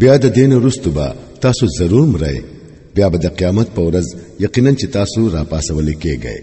بیا د دین وروسته به تاسو ضرور مرئ بیا به د قیامت په ورځ یقینا چې تاسو را پاسول کېږئ